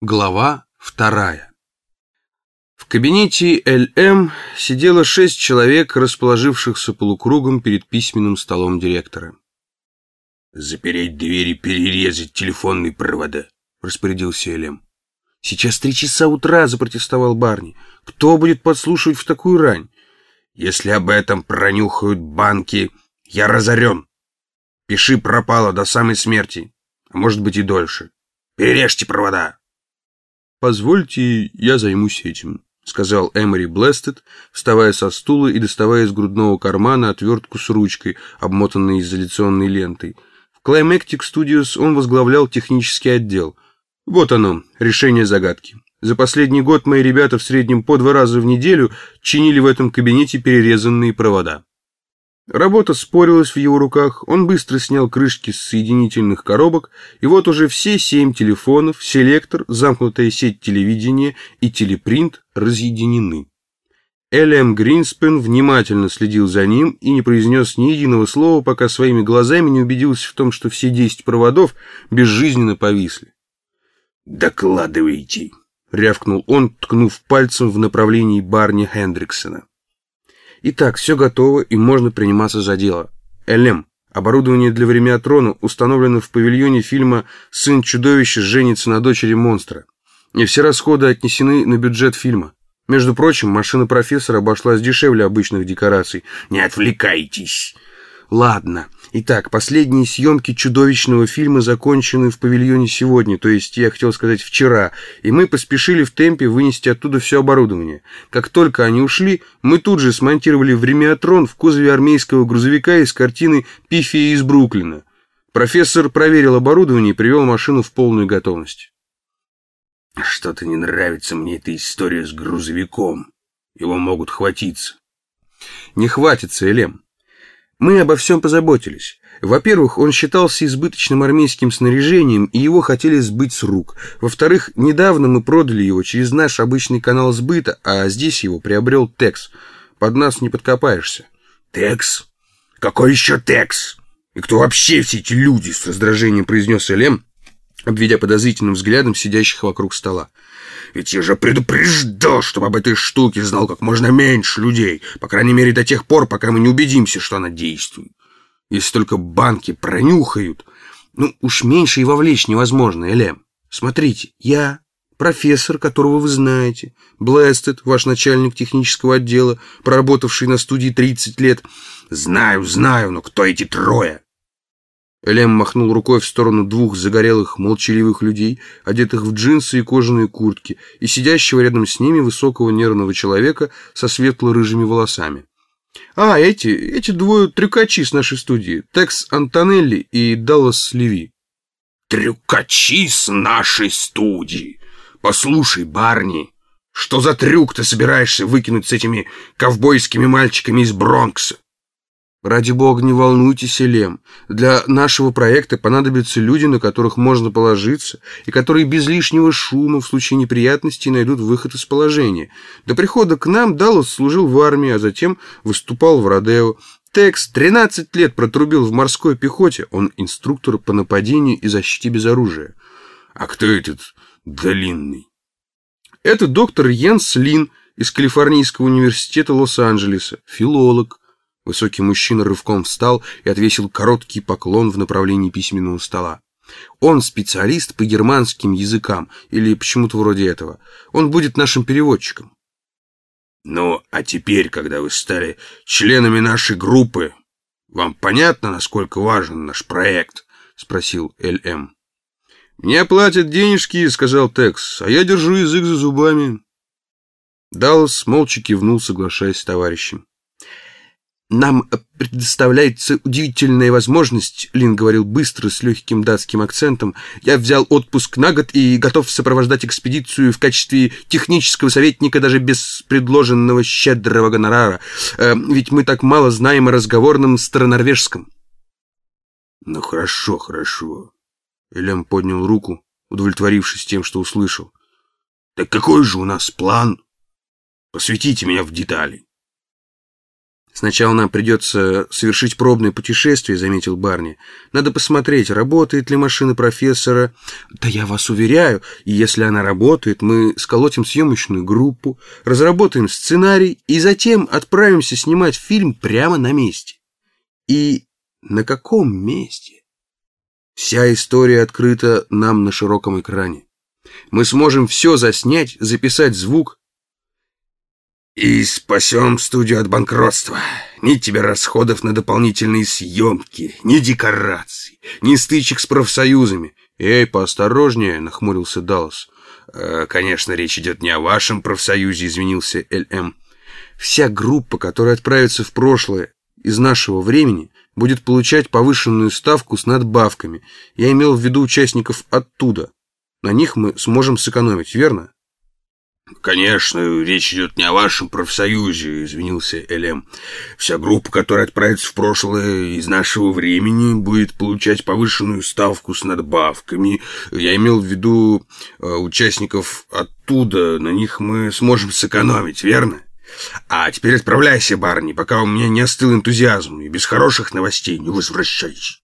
Глава вторая В кабинете ЛМ сидело шесть человек, расположившихся полукругом перед письменным столом директора. «Запереть двери, перерезать телефонные провода», — распорядился ЛМ. «Сейчас три часа утра», — запротестовал Барни. «Кто будет подслушивать в такую рань?» «Если об этом пронюхают банки, я разорен. Пиши пропало до самой смерти, а может быть и дольше. Перережьте провода». «Позвольте, я займусь этим», — сказал Эмори Блестед, вставая со стула и доставая из грудного кармана отвертку с ручкой, обмотанной изоляционной лентой. В Climactic Studios он возглавлял технический отдел. Вот оно, решение загадки. За последний год мои ребята в среднем по два раза в неделю чинили в этом кабинете перерезанные провода. Работа спорилась в его руках, он быстро снял крышки с соединительных коробок, и вот уже все семь телефонов, селектор, замкнутая сеть телевидения и телепринт разъединены. Элиам Гринспен внимательно следил за ним и не произнес ни единого слова, пока своими глазами не убедился в том, что все десять проводов безжизненно повисли. «Докладывайте», — рявкнул он, ткнув пальцем в направлении Барни Хендриксона. Итак, все готово и можно приниматься за дело. ЛМ. Оборудование для времятрона установлено в павильоне фильма «Сын чудовища женится на дочери монстра». И все расходы отнесены на бюджет фильма. Между прочим, машина профессора обошлась дешевле обычных декораций. «Не отвлекайтесь!» Ладно. Итак, последние съемки чудовищного фильма закончены в павильоне сегодня, то есть, я хотел сказать, вчера, и мы поспешили в темпе вынести оттуда все оборудование. Как только они ушли, мы тут же смонтировали времятрон в кузове армейского грузовика из картины «Пифия из Бруклина». Профессор проверил оборудование и привел машину в полную готовность. «Что-то не нравится мне эта история с грузовиком. Его могут хватиться». «Не хватится, Элем. Мы обо всем позаботились. Во-первых, он считался избыточным армейским снаряжением, и его хотели сбыть с рук. Во-вторых, недавно мы продали его через наш обычный канал сбыта, а здесь его приобрел Текс. Под нас не подкопаешься. Текс? Какой еще Текс? И кто вообще все эти люди? С раздражением произнес Элем, обведя подозрительным взглядом сидящих вокруг стола. Ведь я же предупреждал, чтобы об этой штуке знал как можно меньше людей, по крайней мере до тех пор, пока мы не убедимся, что она действует. Если только банки пронюхают, ну уж меньше и вовлечь невозможно, Элем. Смотрите, я профессор, которого вы знаете, Блэстед, ваш начальник технического отдела, проработавший на студии 30 лет. Знаю, знаю, но кто эти трое? Элем махнул рукой в сторону двух загорелых, молчаливых людей, одетых в джинсы и кожаные куртки, и сидящего рядом с ними высокого нервного человека со светло-рыжими волосами. «А, эти, эти двое трюкачи с нашей студии, Текс Антонелли и Даллас Леви». «Трюкачи с нашей студии? Послушай, Барни, что за трюк ты собираешься выкинуть с этими ковбойскими мальчиками из Бронкса?» Ради бога, не волнуйтесь, Элем. Для нашего проекта понадобятся люди, на которых можно положиться, и которые без лишнего шума в случае неприятностей найдут выход из положения. До прихода к нам Даллас служил в армии, а затем выступал в Родео. Текс 13 лет протрубил в морской пехоте. Он инструктор по нападению и защите без оружия. А кто этот длинный? Это доктор Йенс Лин из Калифорнийского университета Лос-Анджелеса, филолог. Высокий мужчина рывком встал и отвесил короткий поклон в направлении письменного стола. Он специалист по германским языкам, или почему-то вроде этого. Он будет нашим переводчиком. Ну, а теперь, когда вы стали членами нашей группы, вам понятно, насколько важен наш проект? Спросил Л.М. «Мне платят денежки», — сказал Текс, — «а я держу язык за зубами». Даллас молча кивнул, соглашаясь с товарищем. «Нам предоставляется удивительная возможность», — Лин говорил быстро, с легким датским акцентом. «Я взял отпуск на год и готов сопровождать экспедицию в качестве технического советника даже без предложенного щедрого гонорара. Э, ведь мы так мало знаем о разговорном старонорвежском». «Ну хорошо, хорошо». Элем поднял руку, удовлетворившись тем, что услышал. «Так какой же у нас план? Посвятите меня в детали». Сначала нам придется совершить пробное путешествие, заметил Барни. Надо посмотреть, работает ли машина профессора. Да я вас уверяю, и если она работает, мы сколотим съемочную группу, разработаем сценарий и затем отправимся снимать фильм прямо на месте. И на каком месте? Вся история открыта нам на широком экране. Мы сможем все заснять, записать звук. И спасем студию от банкротства. Ни тебе расходов на дополнительные съемки, ни декораций, ни стычек с профсоюзами. Эй, поосторожнее, нахмурился Даллас. «Э, конечно, речь идет не о вашем профсоюзе, извинился Л.М. Вся группа, которая отправится в прошлое из нашего времени, будет получать повышенную ставку с надбавками. Я имел в виду участников оттуда. На них мы сможем сэкономить, верно? «Конечно, речь идет не о вашем профсоюзе», — извинился Элем. «Вся группа, которая отправится в прошлое из нашего времени, будет получать повышенную ставку с надбавками. Я имел в виду э, участников оттуда, на них мы сможем сэкономить, верно?» А теперь отправляйся, Барни, пока у меня не остыл энтузиазм, и без хороших новостей не возвращайся.